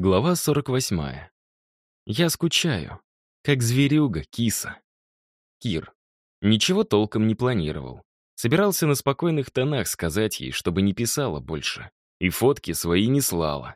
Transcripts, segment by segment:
Глава 48. Я скучаю, как зверюга, киса. Кир. Ничего толком не планировал. Собирался на спокойных тонах сказать ей, чтобы не писала больше. И фотки свои не слала.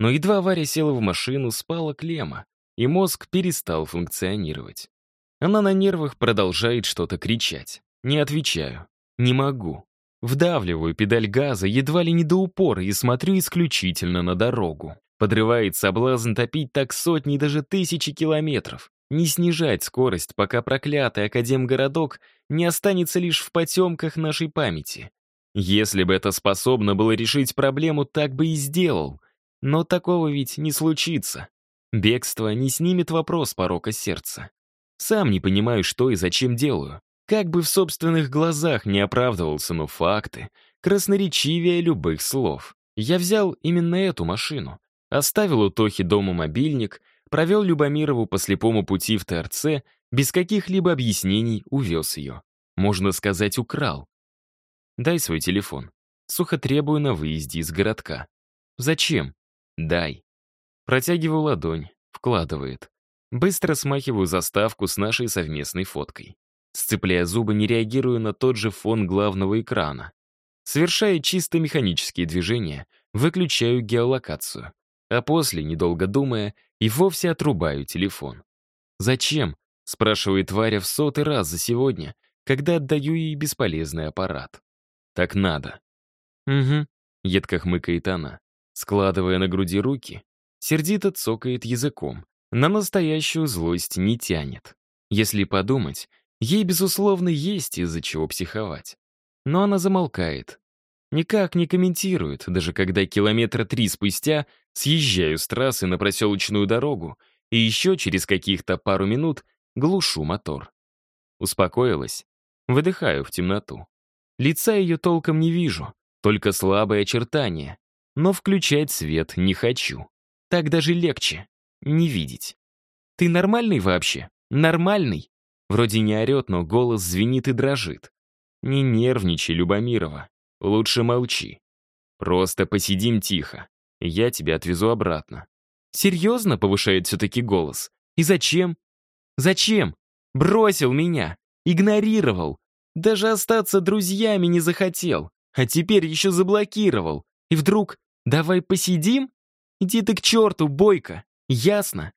Но едва Варя села в машину, спала клемма, и мозг перестал функционировать. Она на нервах продолжает что-то кричать. Не отвечаю. Не могу. Вдавливаю педаль газа едва ли не до упора и смотрю исключительно на дорогу. Подрывает соблазн топить так сотни и даже тысячи километров. Не снижать скорость, пока проклятый Академгородок не останется лишь в потемках нашей памяти. Если бы это способно было решить проблему, так бы и сделал. Но такого ведь не случится. Бегство не снимет вопрос порока сердца. Сам не понимаю, что и зачем делаю. Как бы в собственных глазах не оправдывался, но факты красноречивее любых слов. Я взял именно эту машину. Оставил у Тохи дома мобильник, провел Любомирову по слепому пути в ТРЦ, без каких-либо объяснений увез ее. Можно сказать, украл. «Дай свой телефон». Сухо требую на выезде из городка. «Зачем?» «Дай». Протягиваю ладонь, вкладывает. Быстро смахиваю заставку с нашей совместной фоткой. Сцепляя зубы, не реагирую на тот же фон главного экрана. Совершая чисто механические движения, выключаю геолокацию а после, недолго думая, и вовсе отрубаю телефон. «Зачем?» — спрашивает Варя в сотый раз за сегодня, когда отдаю ей бесполезный аппарат. «Так надо». «Угу», — едко хмыкает она, складывая на груди руки, сердито цокает языком, на настоящую злость не тянет. Если подумать, ей, безусловно, есть из-за чего психовать. Но она замолкает, Никак не комментирует, даже когда километра три спустя съезжаю с трассы на проселочную дорогу и еще через каких-то пару минут глушу мотор. Успокоилась. Выдыхаю в темноту. Лица ее толком не вижу, только слабые очертания. Но включать свет не хочу. Так даже легче. Не видеть. «Ты нормальный вообще? Нормальный?» Вроде не орет, но голос звенит и дрожит. Не нервничай, Любомирова. Лучше молчи. Просто посидим тихо. Я тебя отвезу обратно. Серьезно повышает все-таки голос? И зачем? Зачем? Бросил меня. Игнорировал. Даже остаться друзьями не захотел. А теперь еще заблокировал. И вдруг «давай посидим»? Иди ты к черту, бойко. Ясно?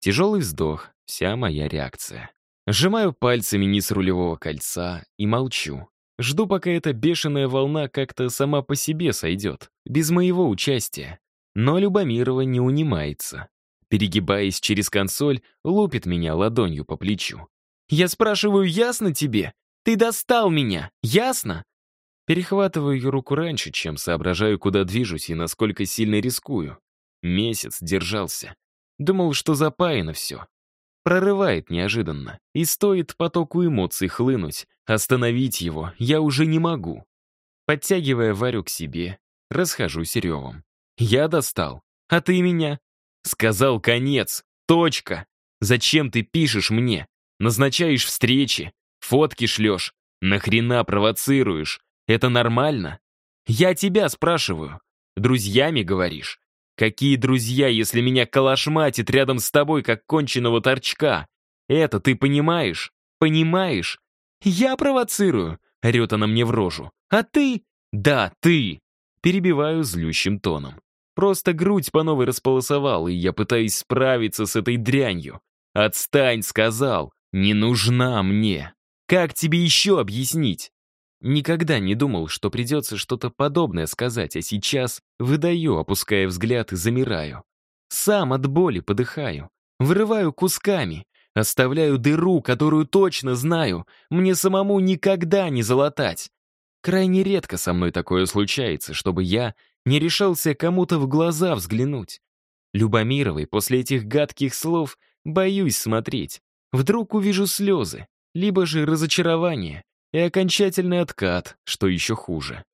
Тяжелый вздох, вся моя реакция. Сжимаю пальцами низ рулевого кольца и молчу. Жду, пока эта бешеная волна как-то сама по себе сойдет, без моего участия. Но Любомирова не унимается. Перегибаясь через консоль, лупит меня ладонью по плечу. «Я спрашиваю, ясно тебе? Ты достал меня, ясно?» Перехватываю ее руку раньше, чем соображаю, куда движусь и насколько сильно рискую. Месяц держался. Думал, что запаяно все. Прорывает неожиданно. И стоит потоку эмоций хлынуть, остановить его я уже не могу. Подтягивая Варю к себе, расхожусь ревом. Я достал. А ты меня? Сказал конец. Точка. Зачем ты пишешь мне? Назначаешь встречи, фотки шлешь. Нахрена провоцируешь? Это нормально? Я тебя спрашиваю. Друзьями говоришь? Какие друзья, если меня калашматит рядом с тобой, как конченого торчка? Это ты понимаешь? Понимаешь? Я провоцирую, орет она мне в рожу. А ты? Да, ты. Перебиваю злющим тоном. Просто грудь по новой располосовал, и я пытаюсь справиться с этой дрянью. «Отстань», — сказал, — «не нужна мне». Как тебе еще объяснить? Никогда не думал, что придется что-то подобное сказать, а сейчас выдаю, опуская взгляд и замираю. Сам от боли подыхаю. Вырываю кусками. Оставляю дыру, которую точно знаю, мне самому никогда не залатать. Крайне редко со мной такое случается, чтобы я не решался кому-то в глаза взглянуть. Любомировой после этих гадких слов боюсь смотреть. Вдруг увижу слезы, либо же разочарование, и окончательный откат, что еще хуже.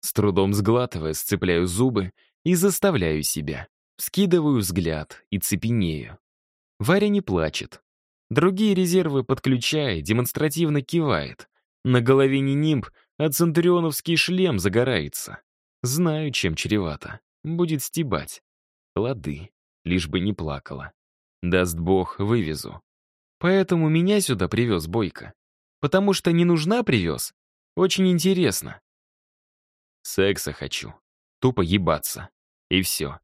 С трудом сглатывая, сцепляю зубы и заставляю себя. Скидываю взгляд и цепенею. Варя не плачет. Другие резервы подключая, демонстративно кивает. На голове не нимб, а центурионовский шлем загорается. Знаю, чем чревато. Будет стебать. Лады, лишь бы не плакала. Даст бог, вывезу. Поэтому меня сюда привез Бойко. Потому что не нужна привез. Очень интересно. Секса хочу. Тупо ебаться. И все.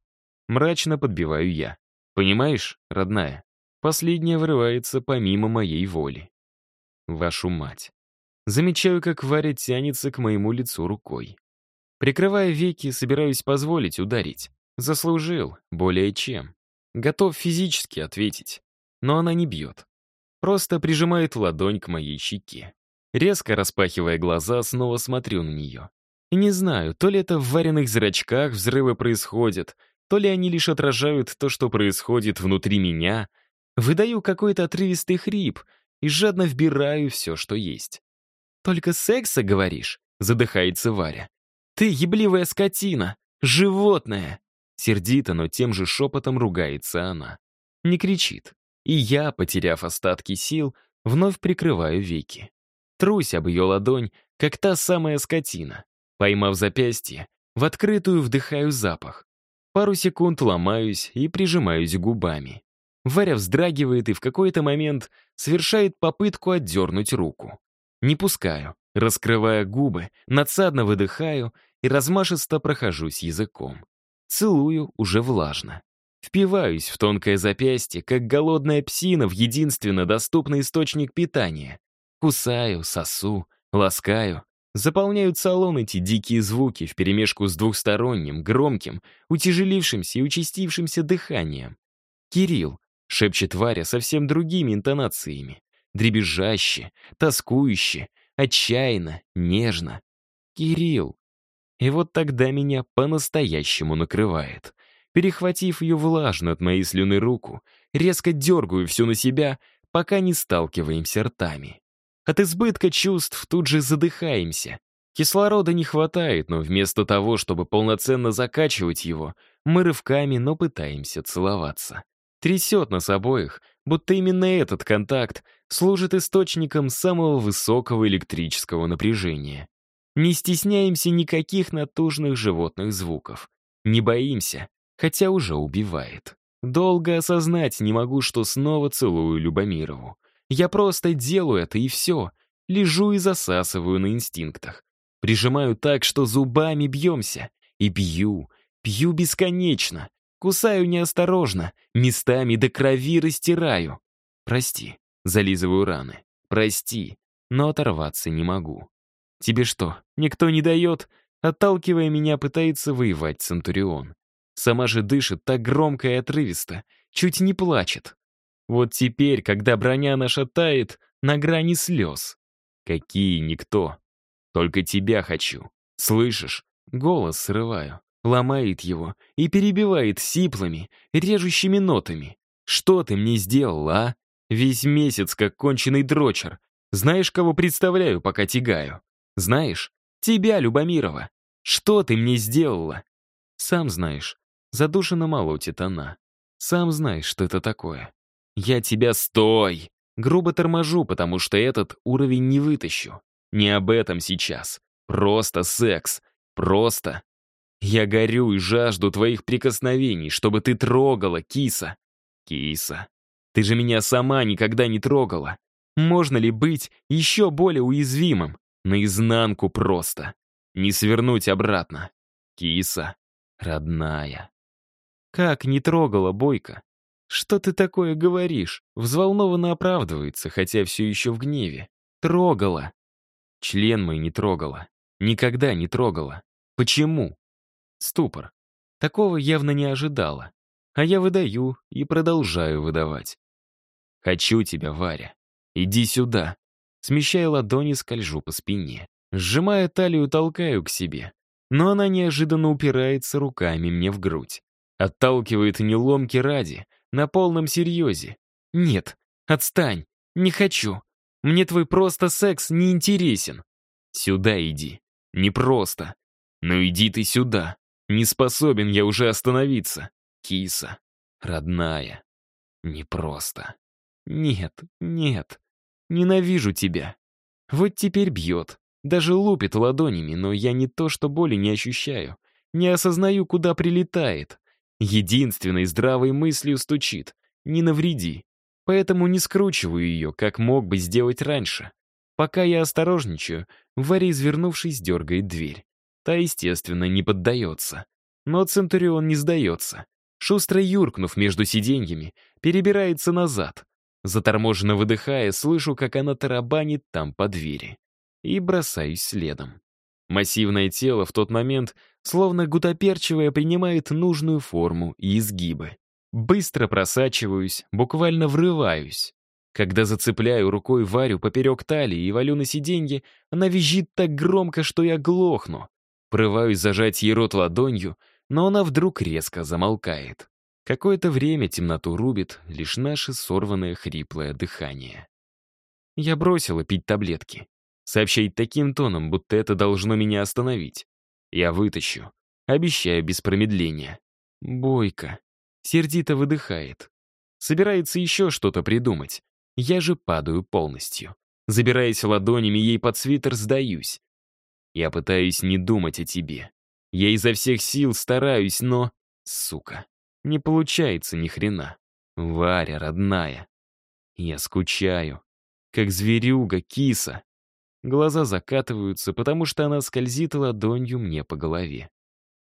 Мрачно подбиваю я. Понимаешь, родная? Последняя вырывается помимо моей воли. Вашу мать. Замечаю, как Варя тянется к моему лицу рукой. Прикрывая веки, собираюсь позволить ударить. Заслужил, более чем. Готов физически ответить. Но она не бьет. Просто прижимает ладонь к моей щеке. Резко распахивая глаза, снова смотрю на нее. И не знаю, то ли это в вареных зрачках взрывы происходят, то ли они лишь отражают то, что происходит внутри меня. Выдаю какой-то отрывистый хрип и жадно вбираю все, что есть. «Только секса, говоришь?» — задыхается Варя. «Ты ебливая скотина! Животное!» Сердито, но тем же шепотом ругается она. Не кричит. И я, потеряв остатки сил, вновь прикрываю веки. Трусь об ее ладонь, как та самая скотина. Поймав запястье, в открытую вдыхаю запах. Пару секунд ломаюсь и прижимаюсь губами. Варя вздрагивает и в какой-то момент совершает попытку отдернуть руку. Не пускаю, раскрывая губы, надсадно выдыхаю и размашисто прохожусь языком. Целую уже влажно. Впиваюсь в тонкое запястье, как голодная псина в единственно доступный источник питания. Кусаю, сосу, ласкаю, Заполняют салон эти дикие звуки вперемешку с двухсторонним, громким, утяжелившимся и участившимся дыханием. «Кирилл», — шепчет Варя совсем другими интонациями. Дребезжаще, тоскующе, отчаянно, нежно. «Кирилл». И вот тогда меня по-настоящему накрывает. Перехватив ее влажную от моей слюны руку, резко дергаю всю на себя, пока не сталкиваемся ртами. От избытка чувств тут же задыхаемся. Кислорода не хватает, но вместо того, чтобы полноценно закачивать его, мы рывками, но пытаемся целоваться. Трясет нас обоих, будто именно этот контакт служит источником самого высокого электрического напряжения. Не стесняемся никаких натужных животных звуков. Не боимся, хотя уже убивает. Долго осознать не могу, что снова целую Любомирову. Я просто делаю это, и все. Лежу и засасываю на инстинктах. Прижимаю так, что зубами бьемся. И бью, бью бесконечно. Кусаю неосторожно, местами до крови растираю. Прости, зализываю раны. Прости, но оторваться не могу. Тебе что, никто не дает? Отталкивая меня, пытается воевать Центурион. Сама же дышит так громко и отрывисто, чуть не плачет. Вот теперь, когда броня наша тает, на грани слез. Какие никто. Только тебя хочу. Слышишь? Голос срываю. Ломает его и перебивает сиплыми, режущими нотами. Что ты мне сделал, а? Весь месяц как конченый дрочер. Знаешь, кого представляю, пока тягаю? Знаешь? Тебя, Любомирова. Что ты мне сделала? Сам знаешь. Задушенно молотит она. Сам знаешь, что это такое. Я тебя стой! Грубо торможу, потому что этот уровень не вытащу. Не об этом сейчас. Просто секс. Просто. Я горю и жажду твоих прикосновений, чтобы ты трогала, киса. Киса. Ты же меня сама никогда не трогала. Можно ли быть еще более уязвимым? Наизнанку просто. Не свернуть обратно. Киса. Родная. Как не трогала Бойко? «Что ты такое говоришь?» Взволнованно оправдывается, хотя все еще в гневе. «Трогала». Член мой не трогала. Никогда не трогала. Почему? Ступор. Такого явно не ожидала. А я выдаю и продолжаю выдавать. «Хочу тебя, Варя. Иди сюда». Смещая ладони, скольжу по спине. Сжимая талию, толкаю к себе. Но она неожиданно упирается руками мне в грудь. Отталкивает не ломки ради, на полном серьезе. «Нет, отстань, не хочу. Мне твой просто секс не интересен. Сюда иди. Не просто. Ну иди ты сюда. Не способен я уже остановиться. Киса, родная. Не просто. Нет, нет. Ненавижу тебя. Вот теперь бьет. Даже лупит ладонями, но я не то, что боли не ощущаю. Не осознаю, куда прилетает. Единственной здравой мыслью стучит «не навреди». Поэтому не скручиваю ее, как мог бы сделать раньше. Пока я осторожничаю, Варя, извернувшись, дергает дверь. Та, естественно, не поддается. Но Центурион не сдается. Шустро юркнув между сиденьями, перебирается назад. Заторможенно выдыхая, слышу, как она тарабанит там по двери. И бросаюсь следом. Массивное тело в тот момент, словно гутоперчивое, принимает нужную форму и изгибы. Быстро просачиваюсь, буквально врываюсь. Когда зацепляю рукой Варю поперек талии и валю на сиденье, она визжит так громко, что я глохну. Прываюсь зажать ей рот ладонью, но она вдруг резко замолкает. Какое-то время темноту рубит лишь наше сорванное хриплое дыхание. Я бросила пить таблетки. Сообщает таким тоном, будто это должно меня остановить. Я вытащу. Обещаю без промедления. Бойко. Сердито выдыхает. Собирается еще что-то придумать. Я же падаю полностью. Забираясь ладонями ей под свитер, сдаюсь. Я пытаюсь не думать о тебе. Я изо всех сил стараюсь, но... Сука. Не получается ни хрена. Варя, родная. Я скучаю. Как зверюга, киса. Глаза закатываются, потому что она скользит ладонью мне по голове.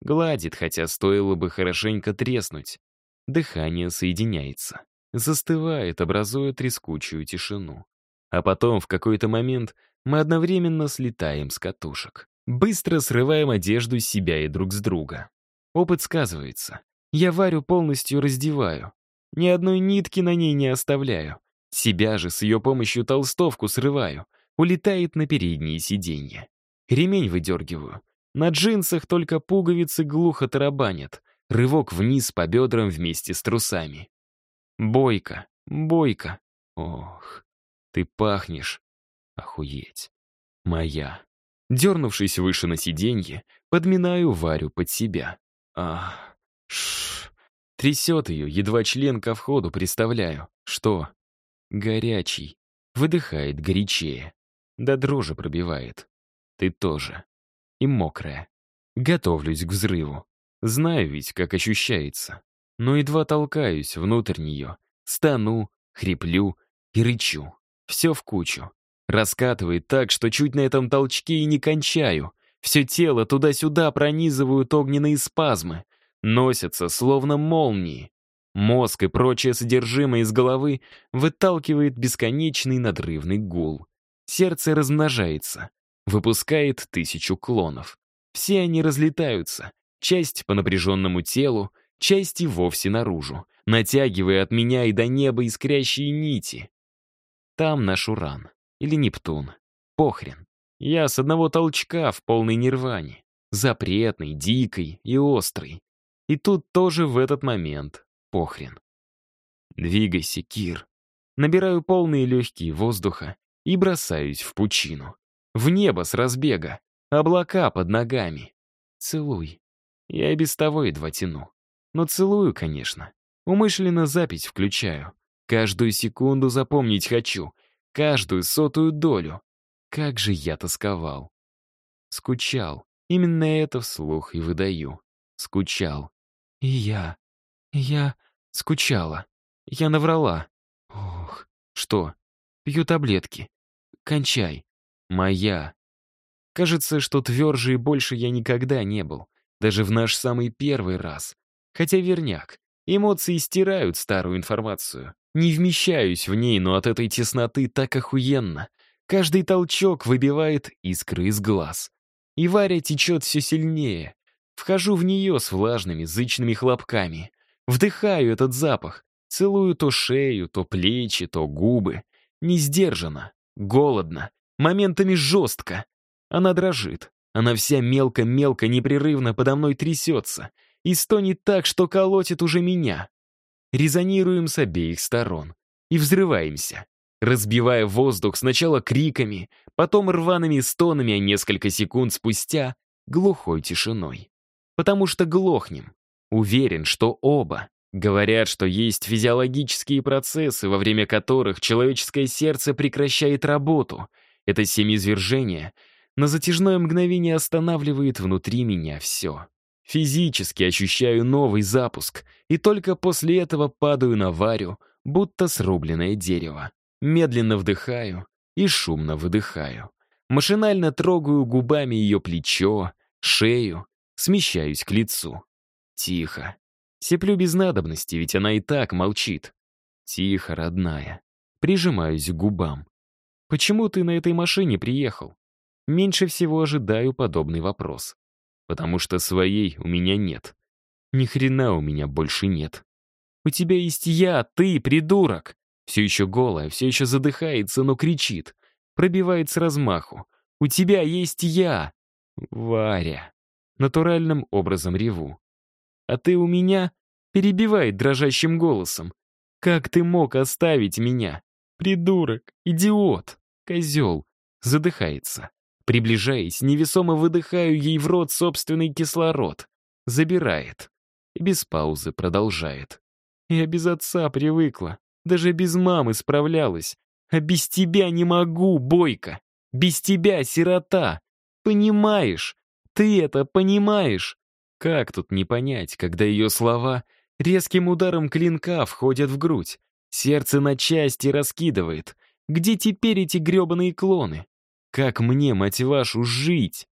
Гладит, хотя стоило бы хорошенько треснуть. Дыхание соединяется. Застывает, образуя трескучую тишину. А потом, в какой-то момент, мы одновременно слетаем с катушек. Быстро срываем одежду с себя и друг с друга. Опыт сказывается. Я Варю полностью раздеваю. Ни одной нитки на ней не оставляю. Себя же с ее помощью толстовку срываю — улетает на передние сиденья. Ремень выдергиваю. На джинсах только пуговицы глухо тарабанят. Рывок вниз по бедрам вместе с трусами. Бойко, бойко. Ох, ты пахнешь. Охуеть. Моя. Дернувшись выше на сиденье, подминаю Варю под себя. Ах, шш. Трясет ее, едва член ко входу представляю. Что? Горячий. Выдыхает горячее. Да дрожи пробивает. Ты тоже. И мокрая. Готовлюсь к взрыву. Знаю ведь, как ощущается. Но едва толкаюсь внутрь нее. Стану, хриплю и рычу. Все в кучу. Раскатывает так, что чуть на этом толчке и не кончаю. Все тело туда-сюда пронизывают огненные спазмы. Носятся, словно молнии. Мозг и прочее содержимое из головы выталкивает бесконечный надрывный гул. Сердце размножается, выпускает тысячу клонов. Все они разлетаются, часть по напряженному телу, часть и вовсе наружу, натягивая от меня и до неба искрящие нити. Там наш Уран. Или Нептун. Похрен. Я с одного толчка в полной нирване. Запретный, дикий и острый. И тут тоже в этот момент похрен. Двигайся, Кир. Набираю полные легкие воздуха и бросаюсь в пучину. В небо с разбега, облака под ногами. Целуй. Я и без того едва тяну. Но целую, конечно. Умышленно запись включаю. Каждую секунду запомнить хочу. Каждую сотую долю. Как же я тосковал. Скучал. Именно это вслух и выдаю. Скучал. И я. Я скучала. Я наврала. Ох, что? Пью таблетки. Кончай. Моя. Кажется, что тверже и больше я никогда не был. Даже в наш самый первый раз. Хотя верняк. Эмоции стирают старую информацию. Не вмещаюсь в ней, но от этой тесноты так охуенно. Каждый толчок выбивает искры из глаз. И Варя течет все сильнее. Вхожу в нее с влажными, зычными хлопками. Вдыхаю этот запах. Целую то шею, то плечи, то губы. Не сдержанно. Голодно, моментами жестко. Она дрожит. Она вся мелко-мелко, непрерывно подо мной трясется. И стонет так, что колотит уже меня. Резонируем с обеих сторон. И взрываемся. Разбивая воздух сначала криками, потом рваными стонами, а несколько секунд спустя — глухой тишиной. Потому что глохнем. Уверен, что оба. Говорят, что есть физиологические процессы, во время которых человеческое сердце прекращает работу. Это семизвержение на затяжное мгновение останавливает внутри меня все. Физически ощущаю новый запуск, и только после этого падаю на Варю, будто срубленное дерево. Медленно вдыхаю и шумно выдыхаю. Машинально трогаю губами ее плечо, шею, смещаюсь к лицу. Тихо. Сеплю без надобности, ведь она и так молчит. Тихо, родная. Прижимаюсь к губам. «Почему ты на этой машине приехал?» Меньше всего ожидаю подобный вопрос. Потому что своей у меня нет. Ни хрена у меня больше нет. У тебя есть я, ты, придурок. Все еще голая, все еще задыхается, но кричит. Пробивает с размаху. У тебя есть я. Варя. Натуральным образом реву. А ты у меня? Перебивает дрожащим голосом. Как ты мог оставить меня? Придурок, идиот, козел. Задыхается. Приближаясь, невесомо выдыхаю ей в рот собственный кислород. Забирает. Без паузы продолжает. Я без отца привыкла. Даже без мамы справлялась. А без тебя не могу, Бойко. Без тебя, сирота. Понимаешь? Ты это понимаешь? Как тут не понять, когда ее слова резким ударом клинка входят в грудь, сердце на части раскидывает. Где теперь эти гребаные клоны? Как мне, мать вашу, жить?